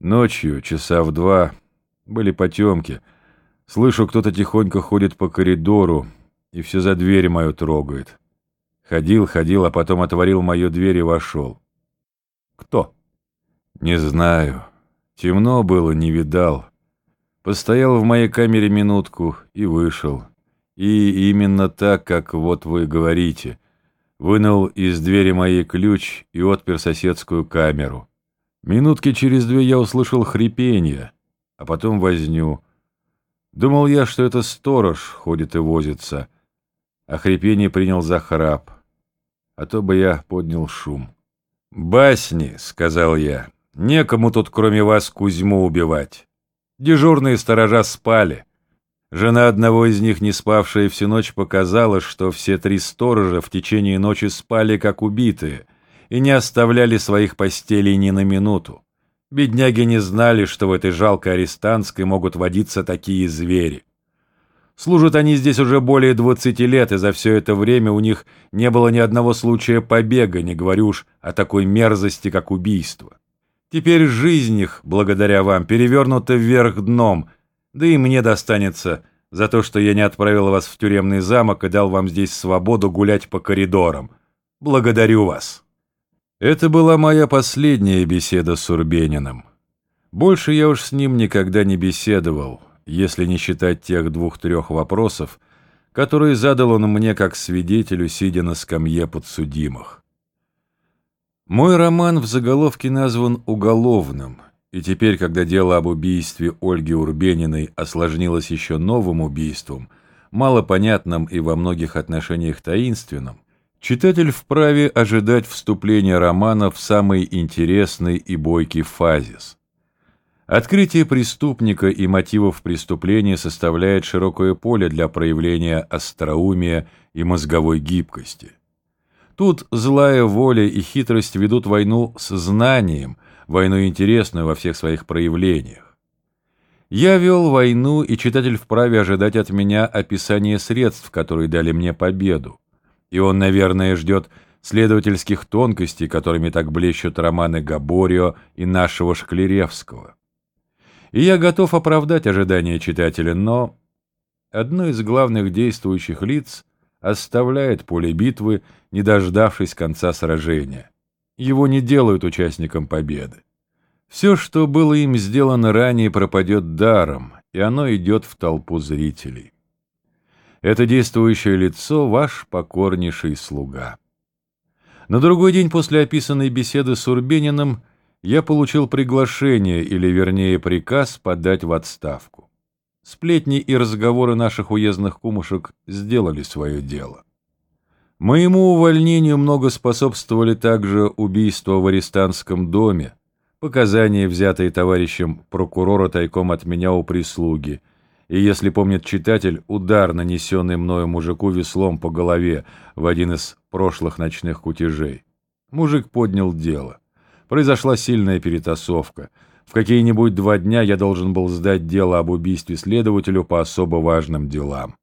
Ночью, часа в два, были потемки. Слышу, кто-то тихонько ходит по коридору и все за дверь мою трогает. Ходил, ходил, а потом отворил мою дверь и вошел. Кто? Не знаю. Темно было, не видал. Постоял в моей камере минутку и вышел. И именно так, как вот вы говорите. Вынул из двери моей ключ и отпер соседскую камеру. Минутки через две я услышал хрипенье, а потом возню. Думал я, что это сторож ходит и возится, а хрипение принял за храп. А то бы я поднял шум. «Басни», — сказал я, — «некому тут кроме вас Кузьму убивать». Дежурные сторожа спали. Жена одного из них, не спавшая всю ночь, показала, что все три сторожа в течение ночи спали как убитые и не оставляли своих постелей ни на минуту. Бедняги не знали, что в этой жалкой арестантской могут водиться такие звери. Служат они здесь уже более двадцати лет, и за все это время у них не было ни одного случая побега, не говорю уж о такой мерзости, как убийство. Теперь жизнь их, благодаря вам, перевернута вверх дном, да и мне достанется за то, что я не отправил вас в тюремный замок и дал вам здесь свободу гулять по коридорам. Благодарю вас. Это была моя последняя беседа с Урбениным. Больше я уж с ним никогда не беседовал, если не считать тех двух-трех вопросов, которые задал он мне как свидетелю, сидя на скамье подсудимых. Мой роман в заголовке назван «Уголовным», и теперь, когда дело об убийстве Ольги Урбениной осложнилось еще новым убийством, малопонятным и во многих отношениях таинственным, читатель вправе ожидать вступления романа в самый интересный и бойкий фазис. Открытие преступника и мотивов преступления составляет широкое поле для проявления остроумия и мозговой гибкости. Тут злая воля и хитрость ведут войну с знанием, войну интересную во всех своих проявлениях. Я вел войну, и читатель вправе ожидать от меня описания средств, которые дали мне победу. И он, наверное, ждет следовательских тонкостей, которыми так блещут романы Габорио и нашего Шклеревского. И я готов оправдать ожидания читателя, но одно из главных действующих лиц оставляет поле битвы, не дождавшись конца сражения. Его не делают участником победы. Все, что было им сделано ранее, пропадет даром, и оно идет в толпу зрителей. Это действующее лицо — ваш покорнейший слуга. На другой день после описанной беседы с Урбениным я получил приглашение, или вернее приказ, подать в отставку. Сплетни и разговоры наших уездных кумушек сделали свое дело. Моему увольнению много способствовали также убийства в арестантском доме, показания, взятые товарищем прокурора тайком от меня у прислуги, и, если помнит читатель, удар, нанесенный мною мужику веслом по голове в один из прошлых ночных кутежей. Мужик поднял дело. Произошла сильная перетасовка — в какие-нибудь два дня я должен был сдать дело об убийстве следователю по особо важным делам.